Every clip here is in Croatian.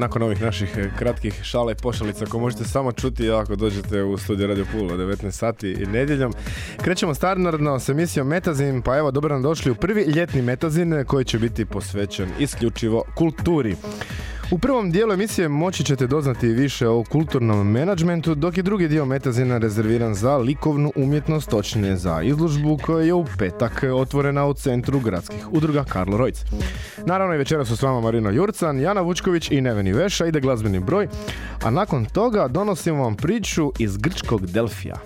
Nakon ovih naših eh, kratkih šala i pošalica koje možete samo čuti ako dođete u studiju Radio Pula 19 sati i nedjeljom. Krećemo standardno s emisijom Metazin, pa evo dobro nam došli u prvi ljetni Metazin koji će biti posvećen isključivo kulturi. U prvom dijelu emisije moći ćete doznati više o kulturnom menadžmentu, dok je drugi dio Metazina rezerviran za likovnu umjetnost, točnije za izložbu koja je u petak otvorena u centru gradskih udruga Karlo Rojc. Naravno i večera su s vama Marino Jurcan, Jana Vučković i Neveni Veša, ide glazbeni broj, a nakon toga donosimo vam priču iz grčkog Delfija.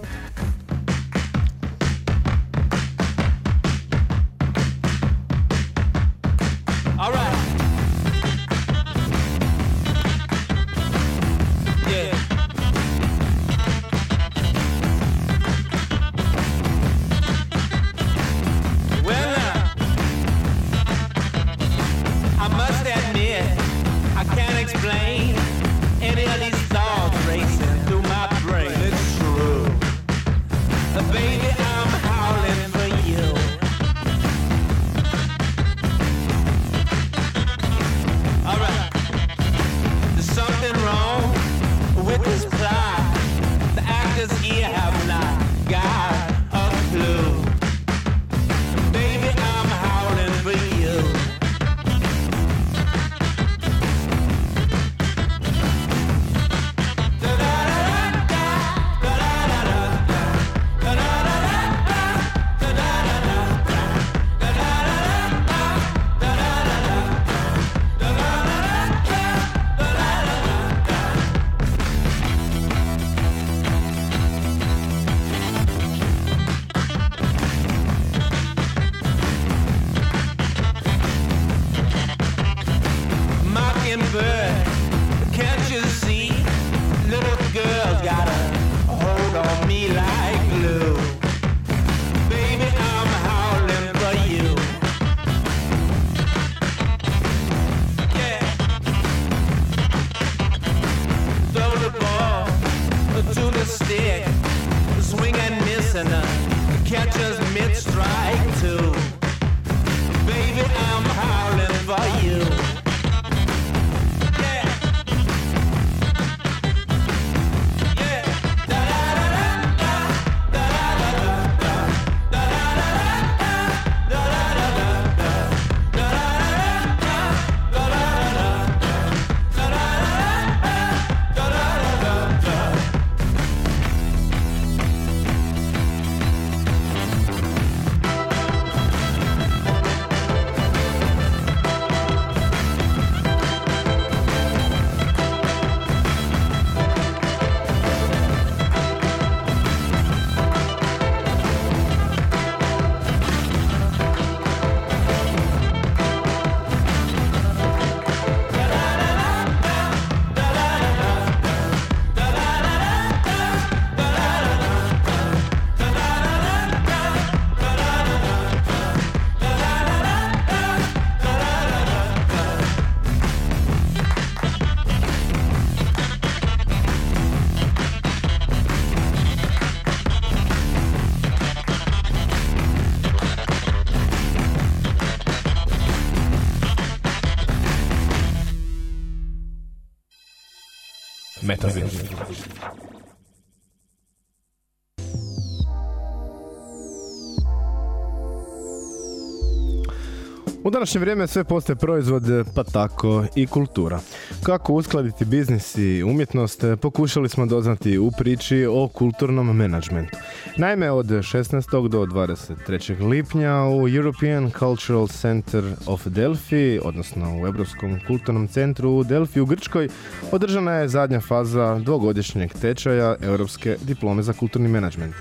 Današnje vrijeme sve postaje proizvod, pa tako i kultura. Kako uskladiti biznis i umjetnost, pokušali smo doznati u priči o kulturnom menadžmentu. Naime, od 16. do 23. lipnja u European Cultural Center of Delphi, odnosno u Europskom kulturnom centru u Delphi u Grčkoj, održana je zadnja faza dvogodišnjeg tečaja Europske diplome za kulturni menadžment.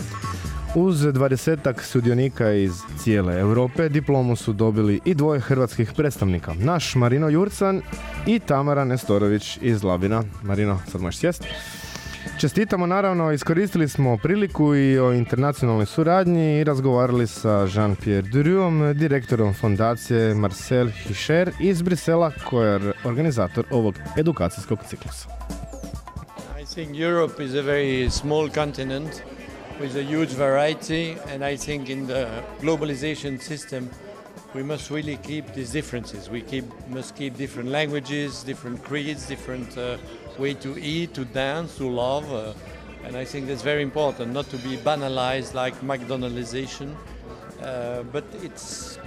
Uz dvadesetak sudionika iz cijele Europe diplomu su dobili i dvoje hrvatskih predstavnika. Naš Marino Jurcan i Tamara Nestorović iz Labina. Marino, sad možeš sjest. Čestitamo naravno, iskoristili smo priliku i o internacionalnoj suradnji i razgovarali sa Jean-Pierre Duriom, direktorom fondacije Marcel Hischer iz Brisela, koji je organizator ovog edukacijskog ciklusa. I think Europe is a very small continent with a huge variety, and I think in the globalization system, we must really keep these differences. We keep, must keep different languages, different creeds, different uh, way to eat, to dance, to love, uh, and I think that's very important, not to be banalized like McDonaldization, uh, but it's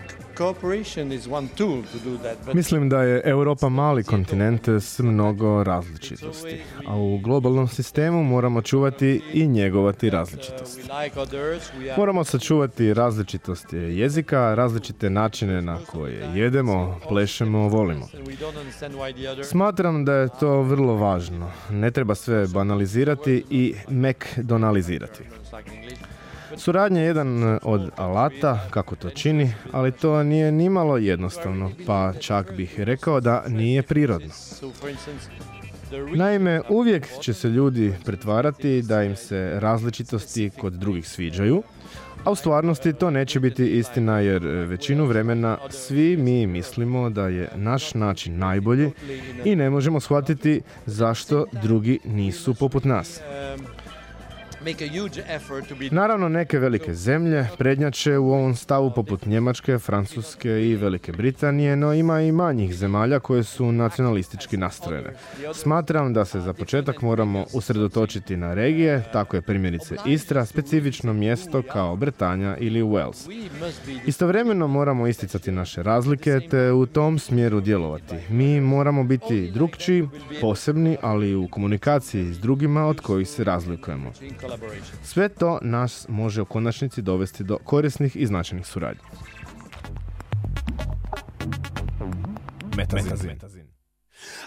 Mislim da je Europa mali kontinent s mnogo različitosti, a u globalnom sistemu moramo čuvati i njegovati različitosti. are Moramo sačuvati različitost jezika, različite načine na koje jedemo, plešemo, volimo. Smatram da je to vrlo važno. Ne treba sve banalizirati i McDonalizirati. Suradnja je jedan od alata kako to čini, ali to nije nimalo jednostavno, pa čak bih rekao da nije prirodno. Naime, uvijek će se ljudi pretvarati da im se različitosti kod drugih sviđaju, a u stvarnosti to neće biti istina jer većinu vremena svi mi mislimo da je naš način najbolji i ne možemo shvatiti zašto drugi nisu poput nas. Naravno, neke velike zemlje prednjače u ovom stavu poput Njemačke, Francuske i Velike Britanije, no ima i manjih zemalja koje su nacionalistički nastrojene. Smatram da se za početak moramo usredotočiti na regije, tako je primjerice Istra, specifično mjesto kao Bretanja ili Wales. Istovremeno moramo isticati naše razlike te u tom smjeru djelovati. Mi moramo biti drugčiji, posebni, ali u komunikaciji s drugima od kojih se razlikujemo. Sve to nas može u konačnici dovesti do korisnih i značajnih suradnji. Metazin.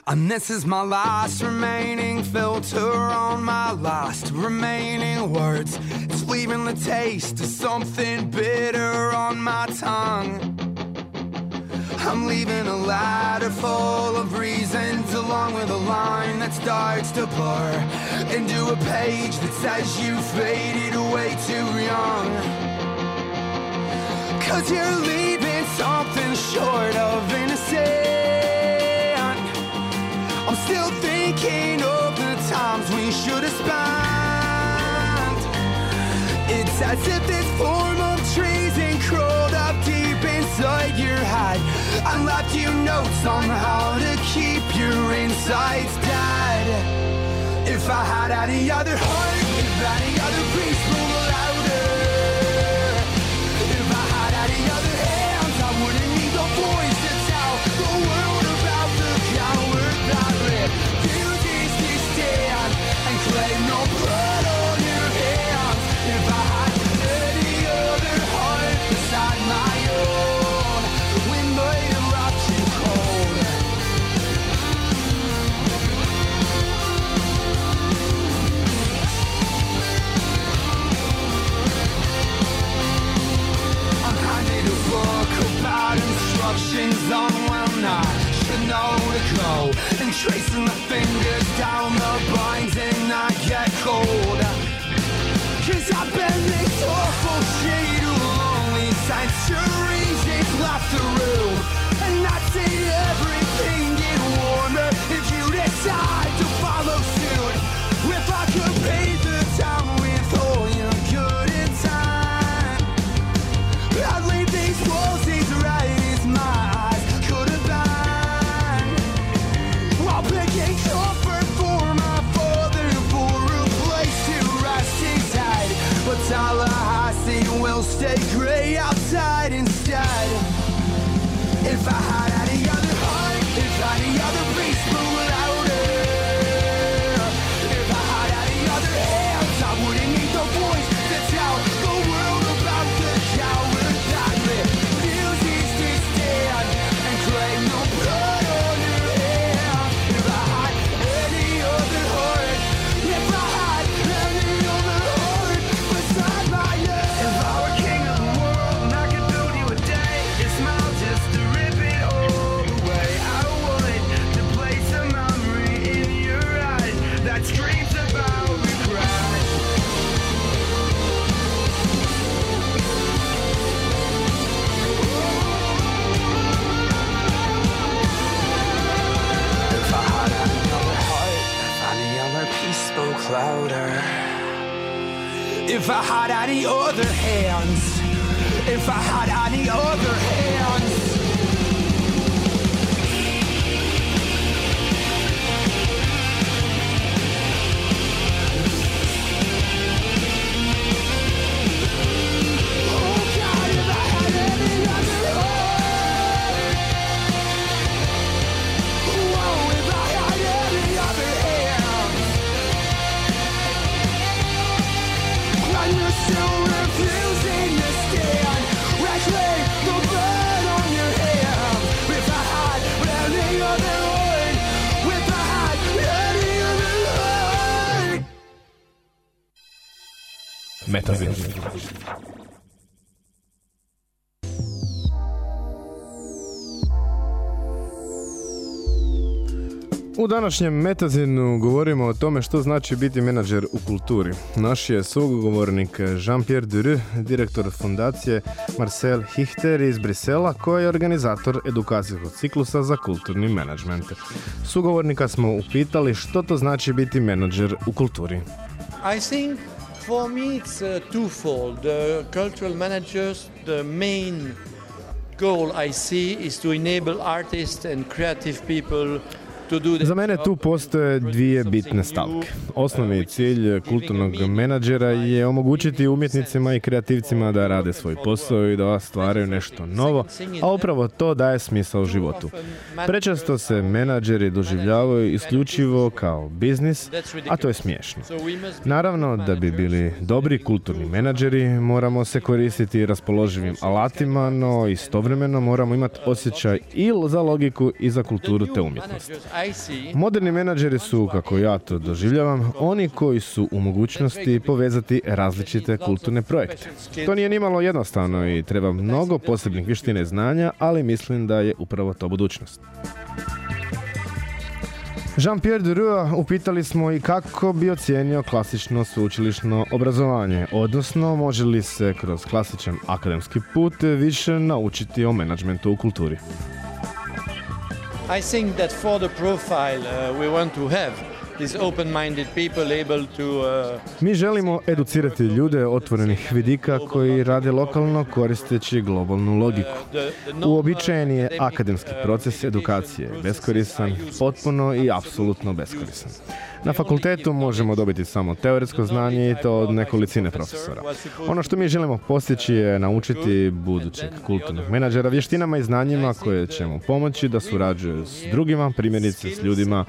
And this is my last remaining filter on my last remaining words. It's leaving the taste of something bitter on my tongue. I'm leaving a ladder full of reasons along with a line that starts to blur into a page that says you faded away too young. Cause you're leaving something short of innocent. I'm still thinking of the times we should have spent. It's as if this form of treason crawled up deep inside your head and left you notes on how to keep your insides dead. If I had any other heart, if any other priest instructions on when I should know to go And tracing the fingers down the binds and I get cold. Cause I've been this awful shade of lonely centuries left the room Metazin. U današnjem Metazinu govorimo o tome što znači biti menadžer u kulturi. Naš je sugovornik Jean-Pierre Duru, direktor fundacije Marcel Hichter iz Brisela, koji je organizator edukacijskog ciklusa za kulturni menadžment. Sugovornika smo upitali što to znači biti menadžer u kulturi. I think for me it's uh, twofold. The cultural managers, the main goal I see is to enable artists and creative people Za mene tu postoje dvije bitne stavke. Osnovni cilj kulturnog menadžera je omogućiti umjetnicima i kreativcima da rade svoj posao i da stvaraju nešto novo, a upravo to daje smisao životu. Prečesto se menadžeri doživljavaju isključivo kao biznis, a to je smiješno. Naravno, da bi bili dobri kulturni menadžeri, moramo se koristiti raspoloživim alatima, no istovremeno moramo imati osjećaj i za logiku i za kulturu te umjetnost. Moderni menadžeri su, kako ja to doživljavam, oni koji su u mogućnosti povezati različite kulturne projekte. To nije nimalo jednostavno i treba mnogo posebnih vještina i znanja, ali mislim da je upravo to budućnost. Jean-Pierre Durua upitali smo i kako bi ocijenio klasično sveučilišno obrazovanje, odnosno može li se kroz klasičan akademski put više naučiti o menadžmentu u kulturi. I think that for the profile uh, we want to have, these open-minded people able to uh, Mi želimo educirati ljude otvorenih vidika koji rade lokalno koristeći globalnu logiku. normal Uobičajeni je akademski uh, proces edukacije, useless, potpuno i apsolutno beskoristan. Na fakultetu možemo dobiti samo teoretsko znanje i to od nekolicine profesora. Ono što mi želimo postići je naučiti budućeg kulturnog menadžera vještinama i znanjima koje će mu pomoći da surađuje s drugima, primjerice s ljudima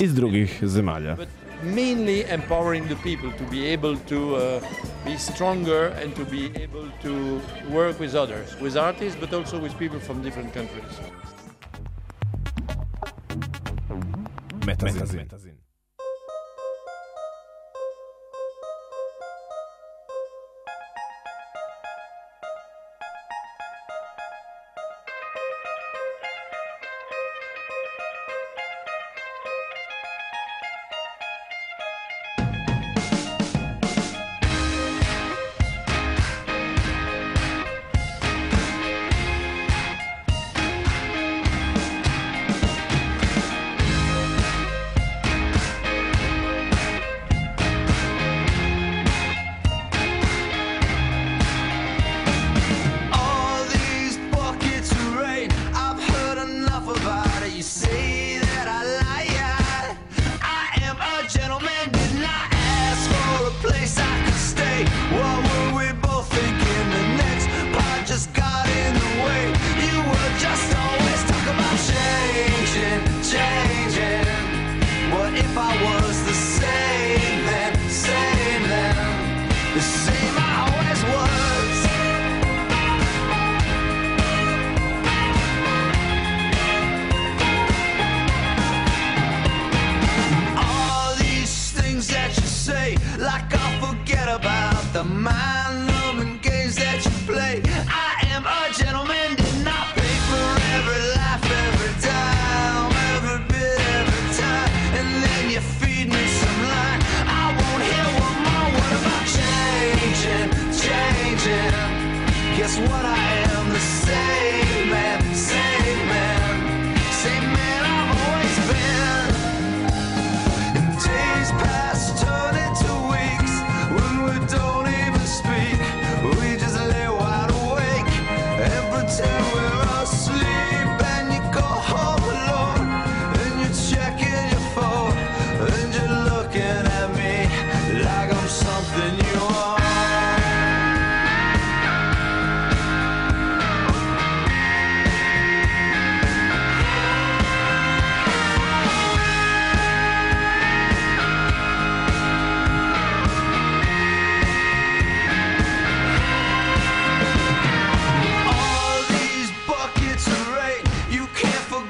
iz drugih zemalja. mainly empowering the people to be able to uh, be stronger and to be able to work with others, with artists, but also with people from different countries.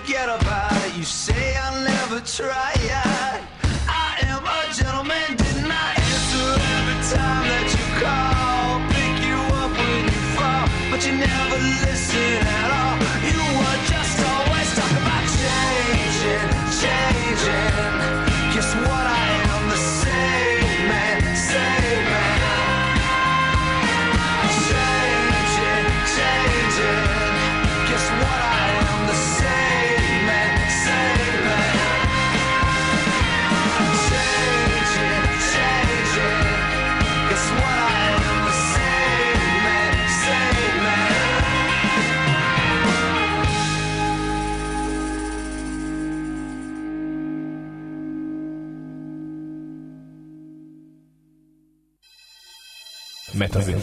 forget about it. You say I'll never tried. Metazin.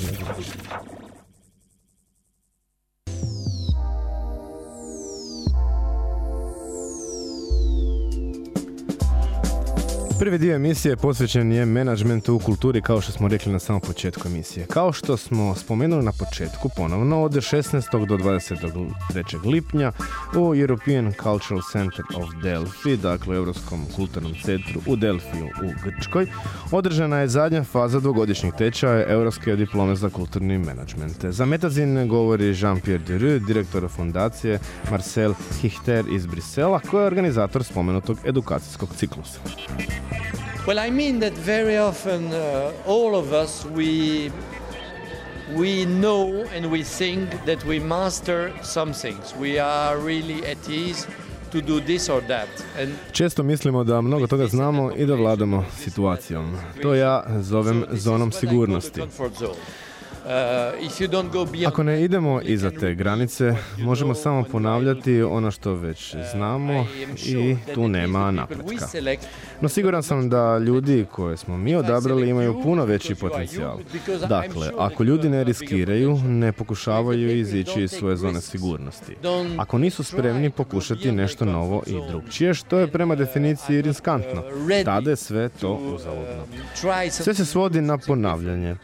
Prvi dio emisije posvećen je menadžmentu u kulturi kao što smo rekli na samom početku emisije. Kao što smo spomenuli na početku ponovno od 16. do 23. lipnja u European Cultural Center of Delphi, dakle u Europskom kulturnom centru u Delfiju u Grčkoj, održana je zadnja faza dvogodišnjeg tečaja Europske diplome za kulturni menadžment. Za Metazin govori Jean-Pierre Derue, direktor fondacije Marcel Hichter iz Brisela, koji je organizator spomenutog edukacijskog ciklusa. Well, I mean that very often uh, all of us we we know and we think that we master some things. We are really at ease to do this or that. And Često mislimo da mnogo toga znamo i da vladamo situacijom. To ja zovem zonom sigurnosti. Uh, Ako ne idemo iza te granice, možemo samo ponavljati ono što već znamo I tu nema napretka. No siguran sam da ljudi koje smo mi odabrali imaju puno veći potencijal. Dakle, ako ljudi ne riskiraju, ne pokušavaju izići iz svoje zone sigurnosti. Ako nisu spremni pokušati nešto novo i drugčije, što je prema definiciji riskantno, tada je sve to uzaludno. Sve se svodi na ponavljanje.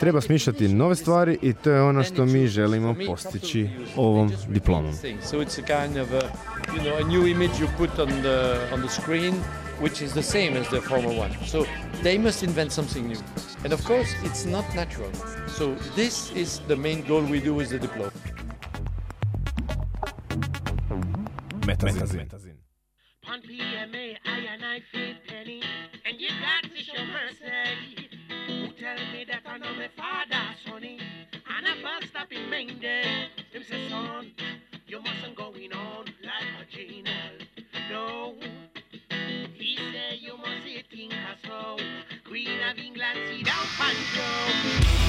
Treba smišljati nove stvari i to je ono što mi želimo postići ovom diplomom. So it's a kind of a, you know, a new image you put on the on the screen, which is the same as the former one. So they must invent something new, and of course it's not natural. So this is the main goal we do with the diploma. Metazin. On PMA, I and I fit penny, and you got to show mercy. Who tell me that I know my father, sonny, bust up in main. Him say, son, you mustn't going on like a genial. No. He say you must think as so. Queen of England, see down Pancho.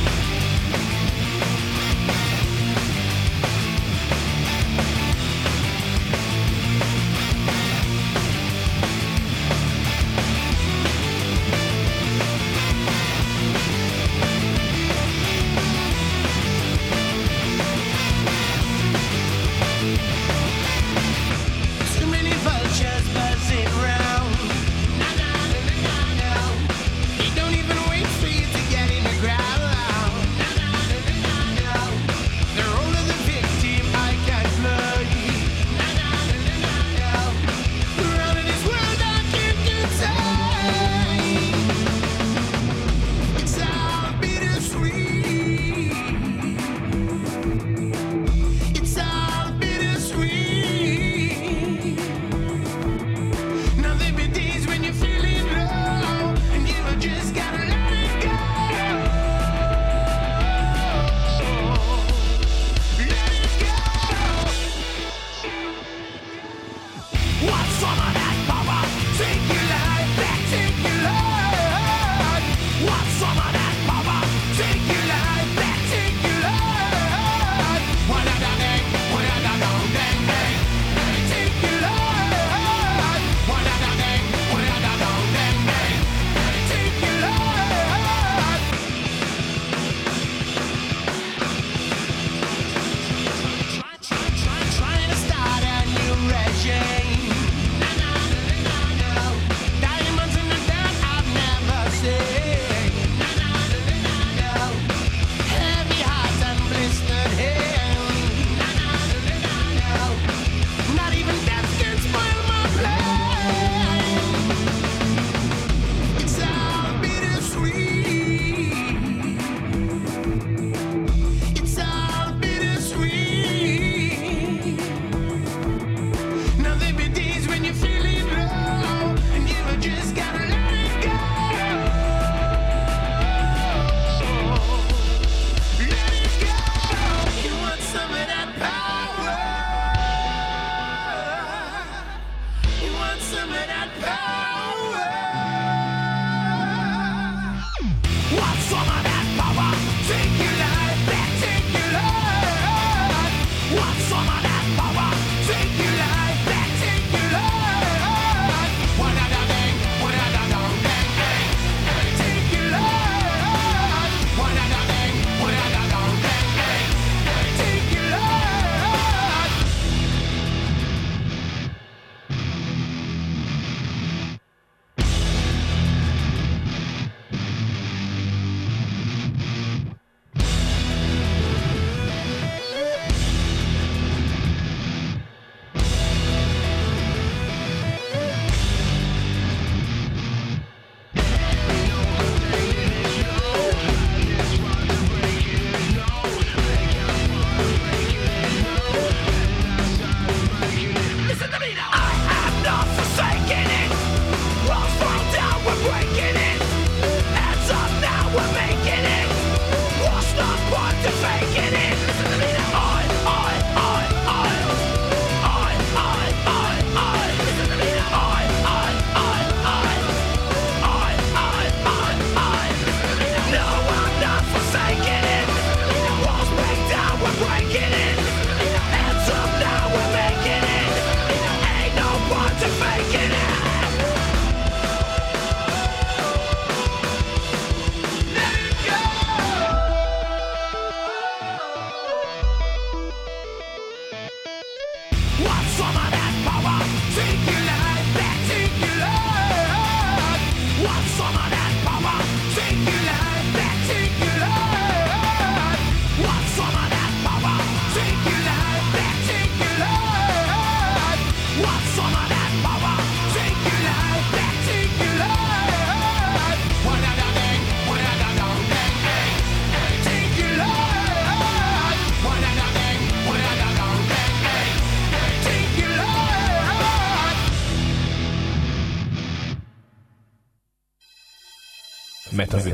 Metazin.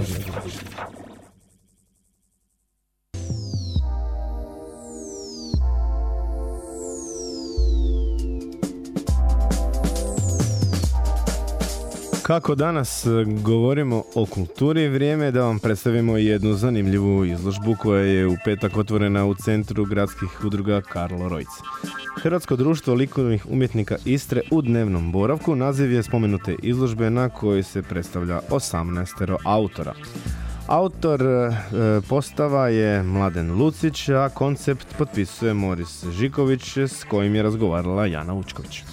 Kako danas e, govorimo o kulturi, vrijeme je da vam predstavimo jednu zanimljivu izložbu koja je u petak otvorena u centru gradskih udruga Karlo Rojc. Hrvatsko društvo likovnih umjetnika Istre u dnevnom boravku naziv je spomenute izložbe na kojoj se predstavlja 18 autora. Autor e, postava je Mladen Lucić, a koncept potpisuje Moris Žiković s kojim je razgovarala Jana Učković.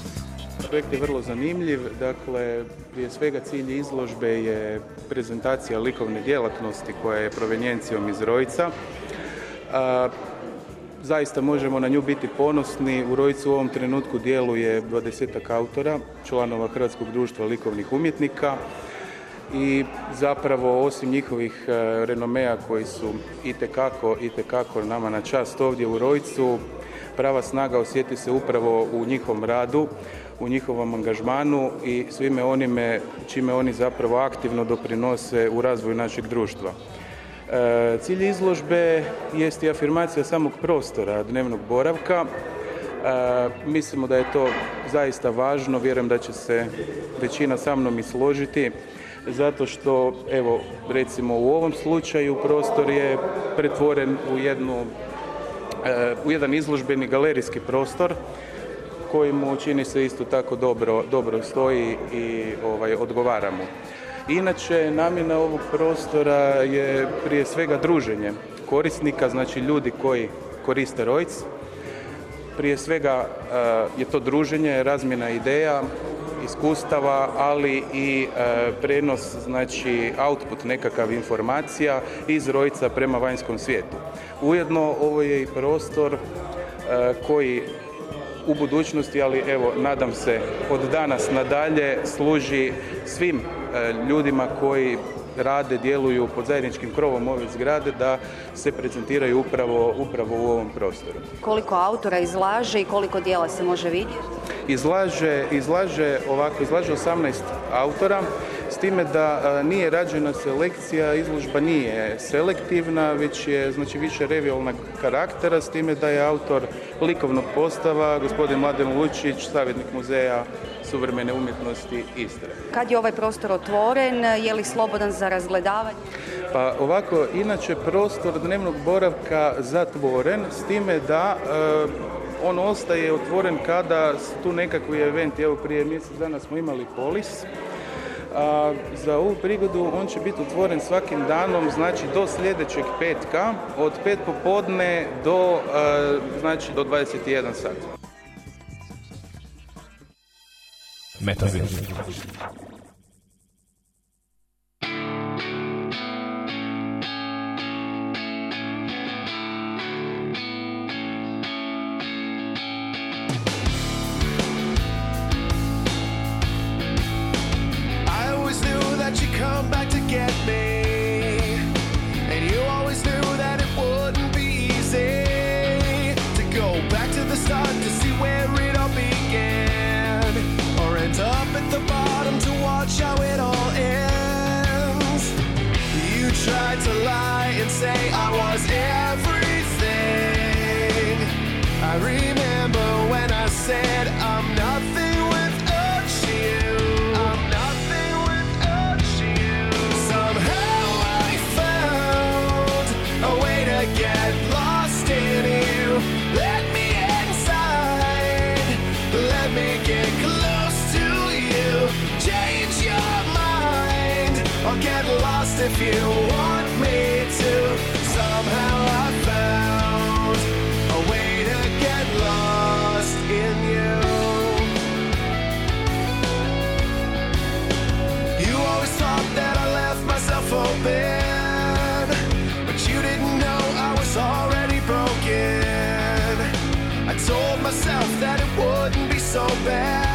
Projekt je vrlo zanimljiv, dakle prije svega cilj izložbe je prezentacija likovne djelatnosti koja je provenjencijom iz Rojca. Zaista možemo na nju biti ponosni. U Rojcu u ovom trenutku djeluje 20 autora, članova Hrvatskog društva likovnih umjetnika i zapravo osim njihovih e, renomea koji su itekako, itekako nama na čast ovdje u Rojcu, prava snaga osjeti se upravo u njihovom radu, u njihovom angažmanu i svime onime čime oni zapravo aktivno doprinose u razvoju našeg društva. E, Cilj izložbe jest i afirmacija samog prostora dnevnog boravka. E, Mislimo da je to zaista važno, vjerujem da će se većina sa mnom i složiti, zato što, evo, recimo u ovom slučaju prostor je pretvoren u jednu e, u jedan izložbeni galerijski prostor koji mu čini se isto tako dobro, dobro stoji i ovaj, odgovara mu. Inače, namjena ovog prostora je prije svega druženje korisnika, znači ljudi koji koriste Rojc. Prije svega e, je to druženje, razmjena ideja, iskustava, ali i e, prenos, znači output nekakav informacija iz Rojca prema vanjskom svijetu. Ujedno ovo je i prostor e, koji u budućnosti, ali evo, nadam se, od danas nadalje služi svim ljudima koji rade, djeluju pod zajedničkim krovom ove zgrade da se prezentiraju upravo, upravo u ovom prostoru. Koliko autora izlaže i koliko dijela se može vidjeti? Izlaže, izlaže ovako, izlaže 18 autora, time da a, nije rađena selekcija, izložba nije selektivna, već je znači više revijalnog karaktera, s time da je autor likovnog postava, gospodin Mladen Lučić, savjetnik muzeja suvremene umjetnosti Istre. Kad je ovaj prostor otvoren, je li slobodan za razgledavanje? Pa ovako, inače prostor dnevnog boravka zatvoren, s time da e, on ostaje otvoren kada tu nekakvi eventi. Evo prije mjesec dana smo imali polis. A, za ovu prigodu on će biti otvoren svakim danom, znači do sljedećeg petka, od 5 popodne do, znači, do 21 sat. Be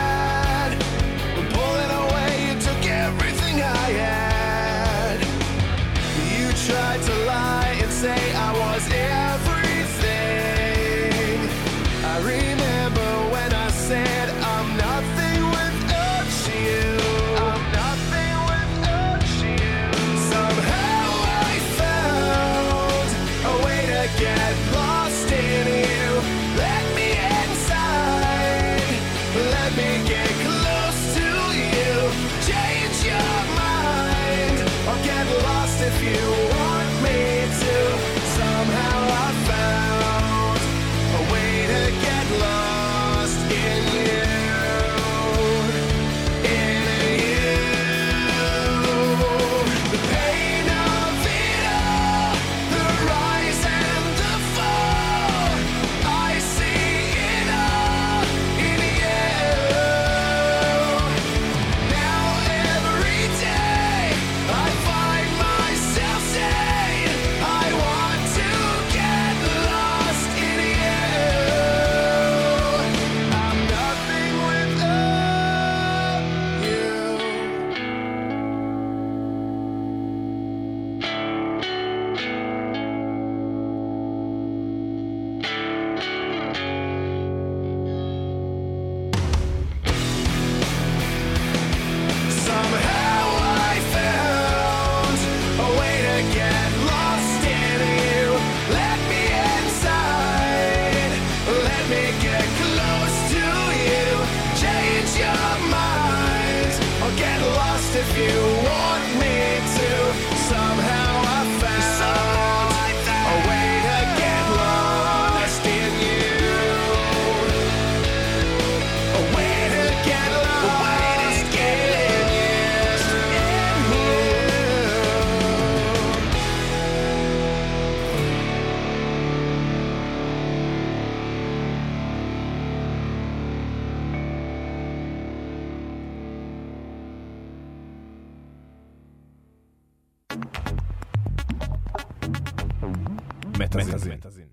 Metazin.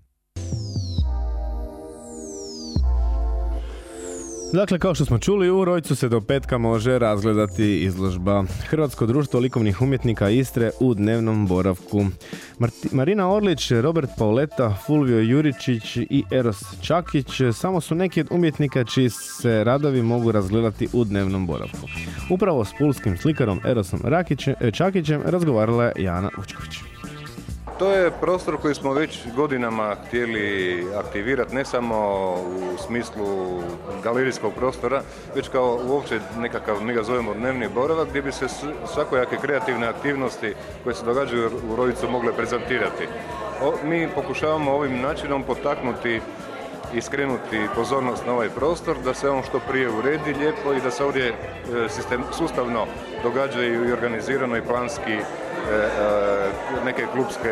Dakle, kao što smo čuli, u Rojcu se do petka može razgledati izložba Hrvatsko društvo likovnih umjetnika Istre u dnevnom boravku. Marti- Marina Orlić, Robert Pauleta, Fulvio Juričić i Eros Čakić samo su neki od umjetnika čiji se radovi mogu razgledati u dnevnom boravku. Upravo s pulskim slikarom Erosom Rakićem, e, Čakićem razgovarala je Jana Vučković. To je prostor koji smo već godinama htjeli aktivirati, ne samo u smislu galerijskog prostora, već kao uopće nekakav, mi ga zovemo dnevni boravak, gdje bi se svakojake kreativne aktivnosti koje se događaju u Rojicu mogle prezentirati. Mi pokušavamo ovim načinom potaknuti i skrenuti pozornost na ovaj prostor, da se on što prije uredi lijepo i da se ovdje e, sistem, sustavno događaju i organizirano i planski neke klubske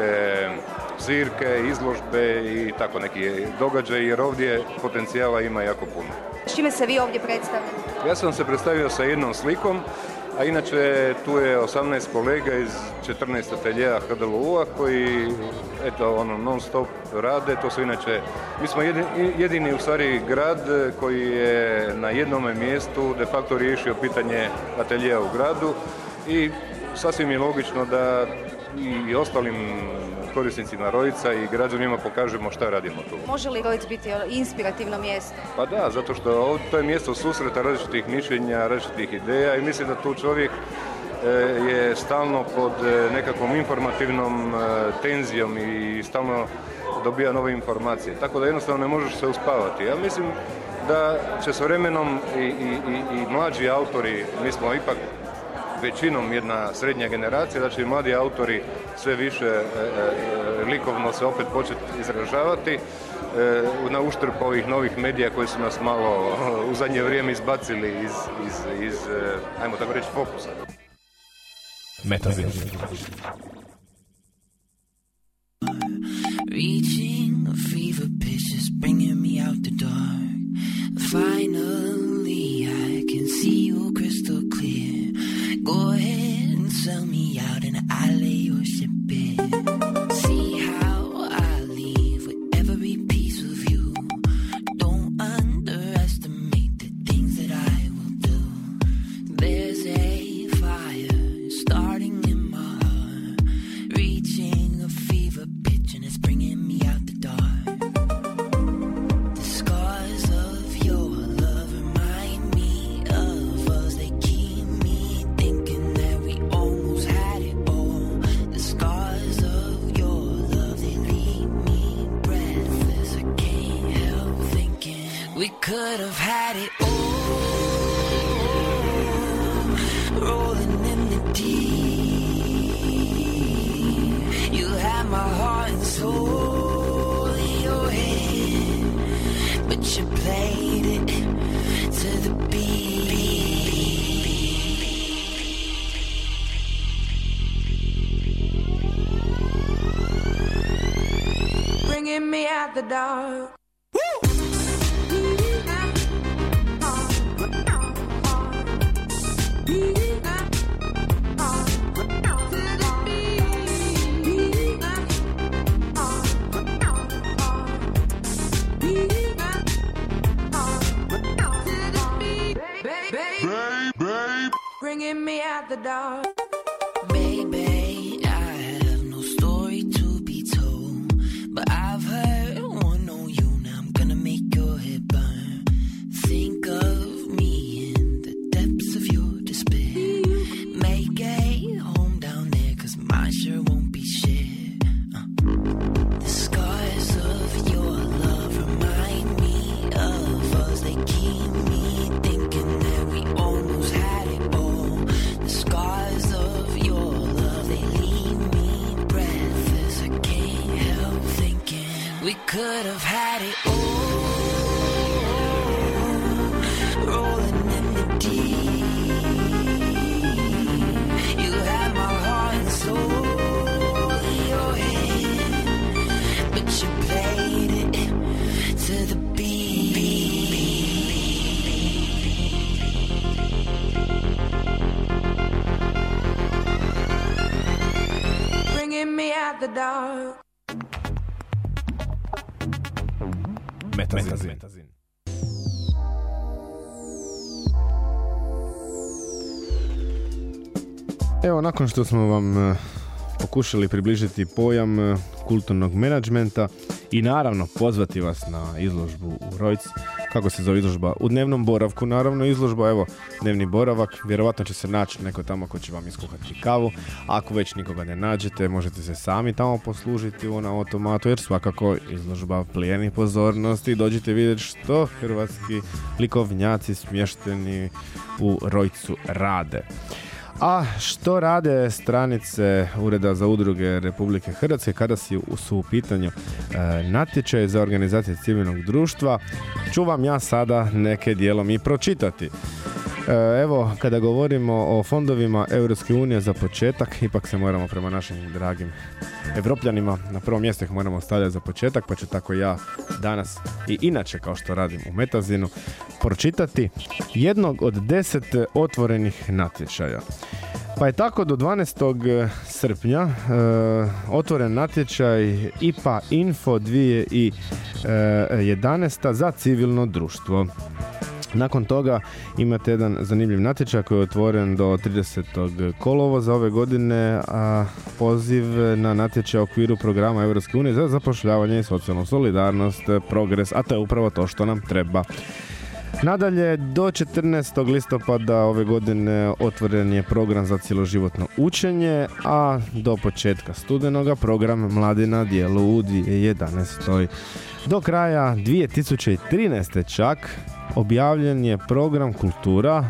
zirke, izložbe i tako neki događaj, jer ovdje potencijala ima jako puno. S čime se vi ovdje predstavljate? Ja sam se predstavio sa jednom slikom, a inače tu je 18 kolega iz 14 ateljeja HDLU-a koji eto ono non stop rade, to su inače, mi smo jedini, jedini u stvari grad koji je na jednome mjestu de facto riješio pitanje ateljeja u gradu i sasvim je logično da i ostalim korisnicima Rojica i građanima pokažemo šta radimo tu. Može li Rojc biti ono, inspirativno mjesto? Pa da, zato što to je mjesto susreta različitih mišljenja, različitih ideja i mislim da tu čovjek e, je stalno pod e, nekakvom informativnom e, tenzijom i stalno dobija nove informacije. Tako da jednostavno ne možeš se uspavati. Ja mislim da će s vremenom i, i, i, i mlađi autori, mi smo ipak većinom jedna srednja generacija, da će i mladi autori sve više e, e, likovno se opet početi izražavati e, na uštrb ovih novih medija koji su nas malo u zadnje vrijeme izbacili iz, iz, iz e, ajmo tako reći, fokusa. Metazin. Reaching a fever pitch, just bringing Bringing me out the dark. Could have had it all. Rolling in the deep. You had my heart and soul in your hand, but you played it to the beat. Bringing me out the dark. Metazin. Evo, nakon što smo vam e, pokušali približiti pojam e, kulturnog menadžmenta i naravno pozvati vas na izložbu u Rojc, kako se zove izložba, u dnevnom boravku naravno izložba, evo, dnevni boravak, vjerovatno će se naći neko tamo ko će vam iskuhati kavu, ako već nikoga ne nađete, možete se sami tamo poslužiti u onom automatu, jer svakako izložba plijeni pozornosti. Dođite vidjeti što hrvatski likovnjaci smješteni u Rojcu rade. A što rade stranice Ureda za udruge Republike Hrvatske kada si su u pitanju e, natječaje za organizacije civilnog društva? Ću vam ja sada neke dijelom i pročitati. E, Evo, kada govorimo o fondovima Europske unije za početak, ipak se moramo prema našim dragim Evropljanima na prvo mjesto ih moramo stavljati za početak, pa ću tako ja danas i inače kao što radim u Metazinu pročitati jednog od deset otvorenih natječaja. Pa je tako do 12. srpnja e, otvoren natječaj IPA Info 2011 za civilno društvo. Nakon toga imate jedan zanimljiv natječaj koji je otvoren do 30. kolovoza ove godine, a poziv na natječaj u okviru programa EU za zapošljavanje i socijalnu solidarnost, progres, a to je upravo to što nam treba. Nadalje, do 14. listopada ove godine otvoren je program za cjeloživotno učenje, a do početka studenoga program Mladi na dijelu u 2011. Do kraja 2013. čak objavljen je program Kultura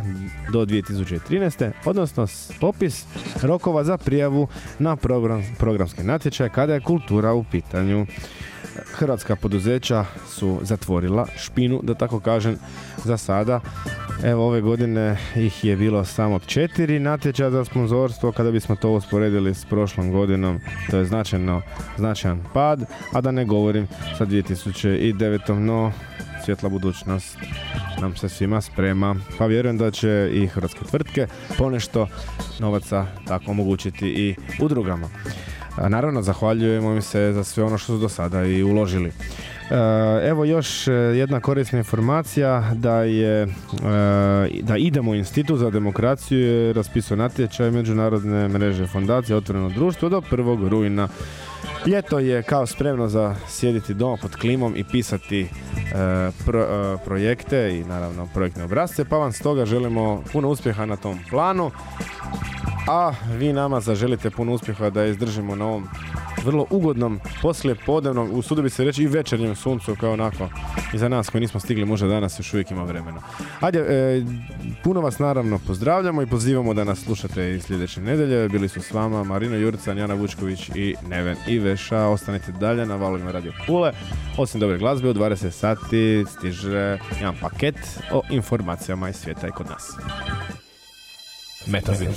do 2013. odnosno popis rokova za prijavu na program, programske natječaje kada je kultura u pitanju. Hrvatska poduzeća su zatvorila špinu, da tako kažem, za sada. Evo, ove godine ih je bilo samo četiri natječaja za sponzorstvo. Kada bismo to usporedili s prošlom godinom, to je značajno, značajan pad, a da ne govorim sa 2009. No, svjetla budućnost nam se svima sprema, pa vjerujem da će i hrvatske tvrtke ponešto novaca tako omogućiti i udrugama. Naravno, zahvaljujemo im se za sve ono što su do sada i uložili. E, Evo još e, jedna korisna informacija da je e, da idemo Institut za demokraciju je raspisao natječaj međunarodne mreže fondacije Otvoreno društvo do 1. rujna. Ljeto je kao spremno za sjediti doma pod klimom i pisati pro- projekte i naravno projektne obrazce, pa vam stoga želimo puno uspjeha na tom planu. A vi nama zaželite puno uspjeha da izdržimo na ovom vrlo ugodnom poslije podnevnom, usudio bi se reći i večernjem suncu kao onako i za nas koji nismo stigli možda danas još uvijek ima vremena. Ajde, e, puno vas naravno pozdravljamo i pozivamo da nas slušate i sljedeće nedelje. Bili su s vama Marino Jurcan, Jana Vučković i Neven Iveša. Ostanite dalje na valovima Radio Pule. Osim dobre glazbe, u 20 sati stiže jedan paket o informacijama iz svijeta i kod nas. Metazin.